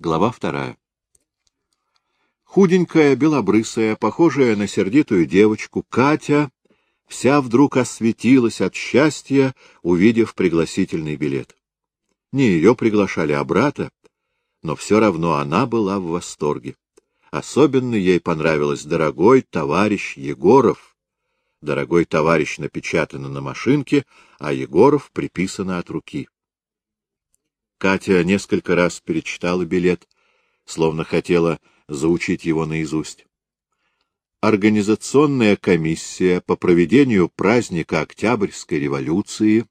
Глава вторая. Худенькая, белобрысая, похожая на сердитую девочку, Катя вся вдруг осветилась от счастья, увидев пригласительный билет. Не ее приглашали, а брата, но все равно она была в восторге. Особенно ей понравилось дорогой товарищ Егоров. Дорогой товарищ напечатано на машинке, а Егоров приписано от руки. Катя несколько раз перечитала билет, словно хотела заучить его наизусть. Организационная комиссия по проведению праздника Октябрьской революции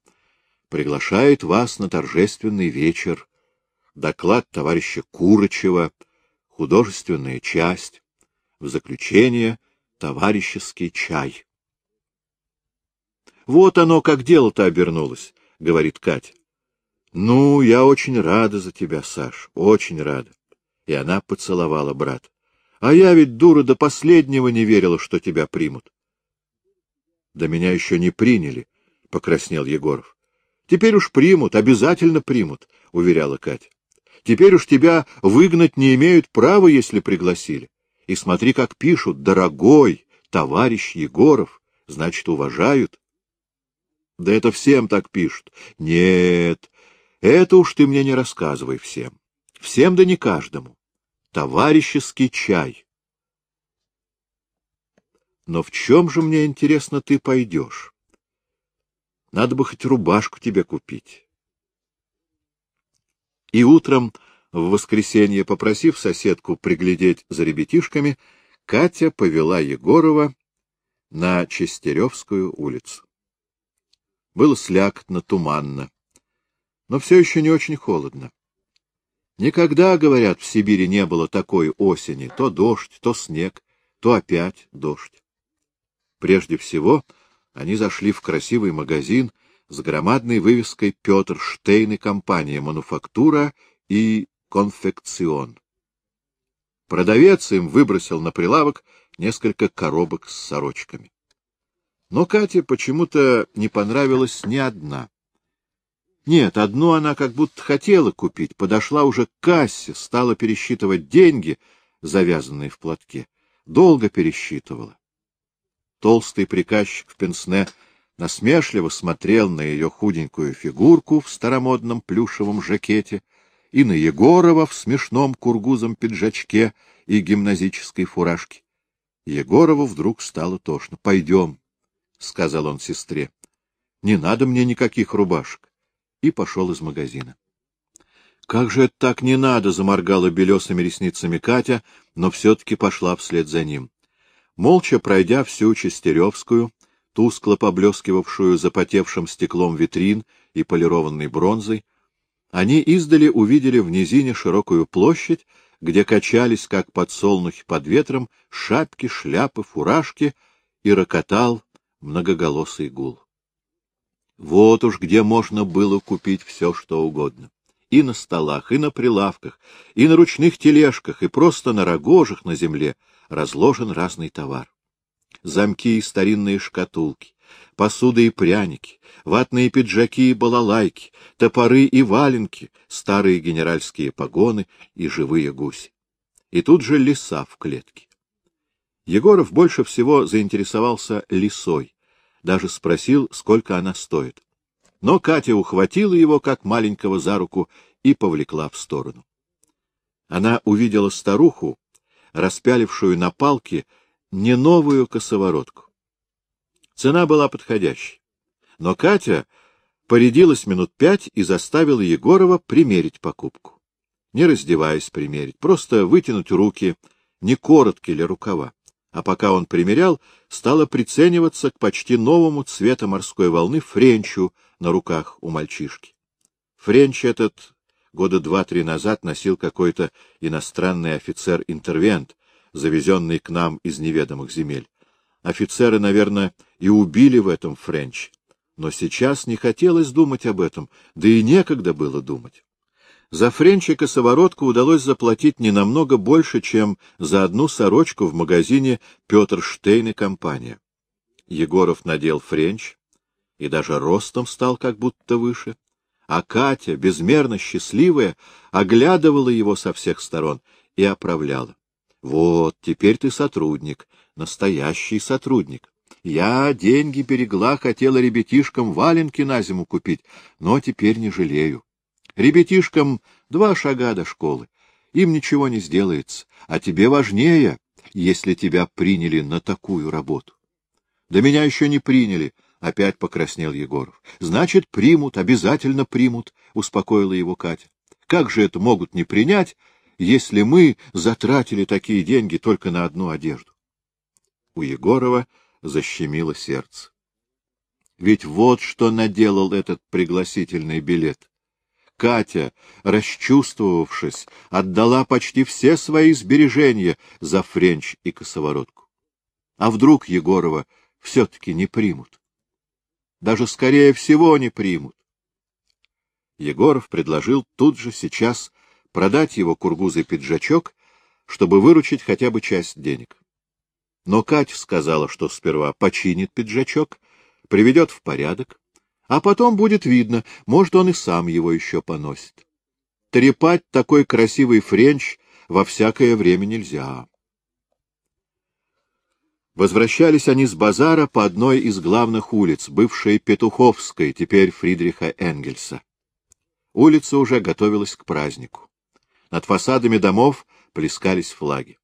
приглашает вас на торжественный вечер. Доклад товарища Курочева, художественная часть, в заключение товарищеский чай. Вот оно, как дело-то обернулось, — говорит Катя. Ну, я очень рада за тебя, Саш, очень рада. И она поцеловала брата. А я ведь, дура, до последнего не верила, что тебя примут. — Да меня еще не приняли, — покраснел Егоров. — Теперь уж примут, обязательно примут, — уверяла Катя. — Теперь уж тебя выгнать не имеют права, если пригласили. И смотри, как пишут, дорогой товарищ Егоров, значит, уважают. Да это всем так пишут. Нет, это уж ты мне не рассказывай всем. Всем да не каждому товарищеский чай. Но в чем же, мне интересно, ты пойдешь? Надо бы хоть рубашку тебе купить. И утром, в воскресенье, попросив соседку приглядеть за ребятишками, Катя повела Егорова на Честеревскую улицу. Было слякотно, туманно, но все еще не очень холодно. Никогда, говорят, в Сибири не было такой осени. То дождь, то снег, то опять дождь. Прежде всего, они зашли в красивый магазин с громадной вывеской «Петр Штейн и компания. Мануфактура и конфекцион». Продавец им выбросил на прилавок несколько коробок с сорочками. Но Кате почему-то не понравилась ни одна. Нет, одну она как будто хотела купить, подошла уже к кассе, стала пересчитывать деньги, завязанные в платке. Долго пересчитывала. Толстый приказчик в пенсне насмешливо смотрел на ее худенькую фигурку в старомодном плюшевом жакете и на Егорова в смешном кургузом пиджачке и гимназической фуражке. Егорову вдруг стало тошно. — Пойдем, — сказал он сестре. — Не надо мне никаких рубашек и пошел из магазина. — Как же это так не надо? — заморгала белесыми ресницами Катя, но все-таки пошла вслед за ним. Молча пройдя всю Честеревскую, тускло поблескивавшую запотевшим стеклом витрин и полированной бронзой, они издали увидели в низине широкую площадь, где качались, как подсолнухи под ветром, шапки, шляпы, фуражки, и рокотал многоголосый гул. Вот уж где можно было купить все, что угодно. И на столах, и на прилавках, и на ручных тележках, и просто на рогожах на земле разложен разный товар. Замки и старинные шкатулки, посуда и пряники, ватные пиджаки и балалайки, топоры и валенки, старые генеральские погоны и живые гуси. И тут же лиса в клетке. Егоров больше всего заинтересовался лисой, даже спросил, сколько она стоит. Но Катя ухватила его, как маленького, за руку и повлекла в сторону. Она увидела старуху, распялившую на палке не новую косоворотку. Цена была подходящей. Но Катя порядилась минут пять и заставила Егорова примерить покупку. Не раздеваясь примерить, просто вытянуть руки, не коротки ли рукава а пока он примерял, стала прицениваться к почти новому цвета морской волны френчу на руках у мальчишки. Френч этот года два-три назад носил какой-то иностранный офицер-интервент, завезенный к нам из неведомых земель. Офицера, наверное, и убили в этом френче. Но сейчас не хотелось думать об этом, да и некогда было думать. За френч и косоворотку удалось заплатить не намного больше, чем за одну сорочку в магазине Петр Штейн и компания. Егоров надел френч и даже ростом стал как будто выше, А Катя, безмерно счастливая, оглядывала его со всех сторон и оправляла. Вот, теперь ты сотрудник, настоящий сотрудник. Я деньги берегла, хотела ребятишкам валенки на зиму купить, но теперь не жалею. Ребятишкам два шага до школы. Им ничего не сделается, а тебе важнее, если тебя приняли на такую работу. Да меня еще не приняли, — опять покраснел Егоров. — Значит, примут, обязательно примут, — успокоила его Катя. — Как же это могут не принять, если мы затратили такие деньги только на одну одежду? У Егорова защемило сердце. Ведь вот что наделал этот пригласительный билет. Катя, расчувствовавшись, отдала почти все свои сбережения за френч и косоворотку. А вдруг Егорова все-таки не примут? Даже скорее всего не примут. Егоров предложил тут же сейчас продать его кургузый пиджачок, чтобы выручить хотя бы часть денег. Но Катя сказала, что сперва починит пиджачок, приведет в порядок, а потом будет видно, может, он и сам его еще поносит. Трепать такой красивый френч во всякое время нельзя. Возвращались они с базара по одной из главных улиц, бывшей Петуховской, теперь Фридриха Энгельса. Улица уже готовилась к празднику. Над фасадами домов плескались флаги.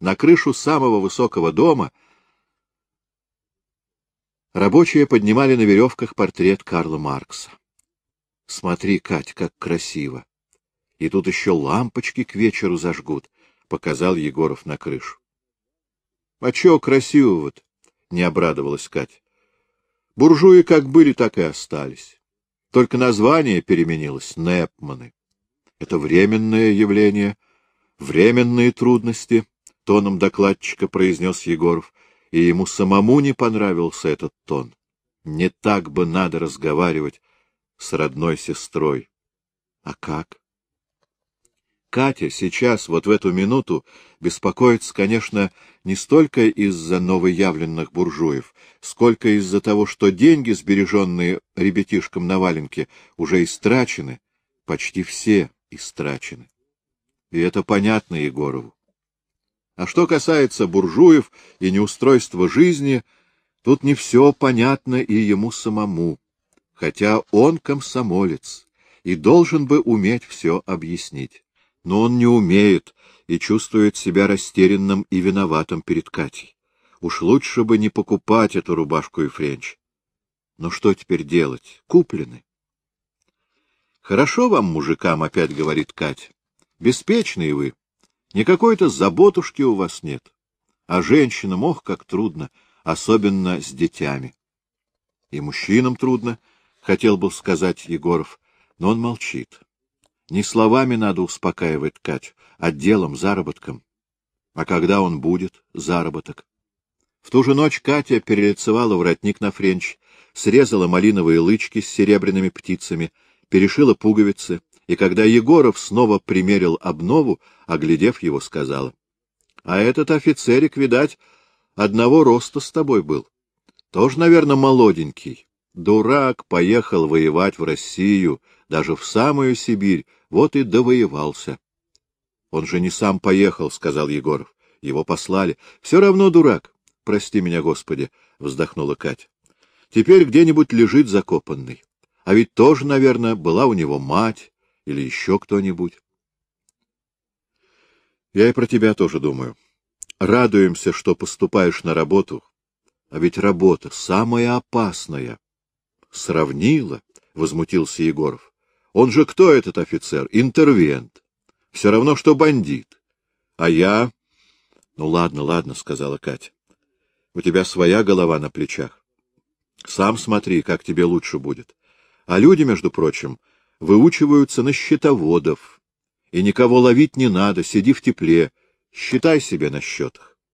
На крышу самого высокого дома — Рабочие поднимали на веревках портрет Карла Маркса. Смотри, Кать, как красиво. И тут еще лампочки к вечеру зажгут, — показал Егоров на крышу. — А чего красивого-то? — не обрадовалась Катя. — Буржуи как были, так и остались. Только название переменилось — Непманы. Это временное явление, временные трудности, — тоном докладчика произнес Егоров и ему самому не понравился этот тон. Не так бы надо разговаривать с родной сестрой. А как? Катя сейчас, вот в эту минуту, беспокоится, конечно, не столько из-за новоявленных буржуев, сколько из-за того, что деньги, сбереженные ребятишкам на валенке, уже истрачены, почти все истрачены. И это понятно Егорову. А что касается буржуев и неустройства жизни, тут не все понятно и ему самому, хотя он комсомолец и должен бы уметь все объяснить. Но он не умеет и чувствует себя растерянным и виноватым перед Катей. Уж лучше бы не покупать эту рубашку и френч. Но что теперь делать? Куплены. Хорошо вам, мужикам, опять говорит Катя. Беспечные вы. Никакой-то заботушки у вас нет. А женщинам, ох, как трудно, особенно с детьми. И мужчинам трудно, — хотел бы сказать Егоров, но он молчит. Не словами надо успокаивать Кать, а делом, заработком. А когда он будет, заработок? В ту же ночь Катя перелицевала воротник на френч, срезала малиновые лычки с серебряными птицами, перешила пуговицы, и когда Егоров снова примерил обнову, оглядев его, сказала. — А этот офицерик, видать, одного роста с тобой был. Тоже, наверное, молоденький. Дурак поехал воевать в Россию, даже в самую Сибирь, вот и довоевался. — Он же не сам поехал, — сказал Егоров. — Его послали. — Все равно дурак. Прости меня, Господи, — вздохнула Катя. — Теперь где-нибудь лежит закопанный. А ведь тоже, наверное, была у него мать, или еще кто-нибудь. Я и про тебя тоже думаю. Радуемся, что поступаешь на работу, а ведь работа самая опасная. Сравнила, — возмутился Егоров. Он же кто этот офицер? Интервент. Все равно, что бандит. А я... Ну, ладно, ладно, — сказала Катя. У тебя своя голова на плечах. Сам смотри, как тебе лучше будет. А люди, между прочим, выучиваются на счетоводов. И никого ловить не надо, сиди в тепле, считай себе на счетах.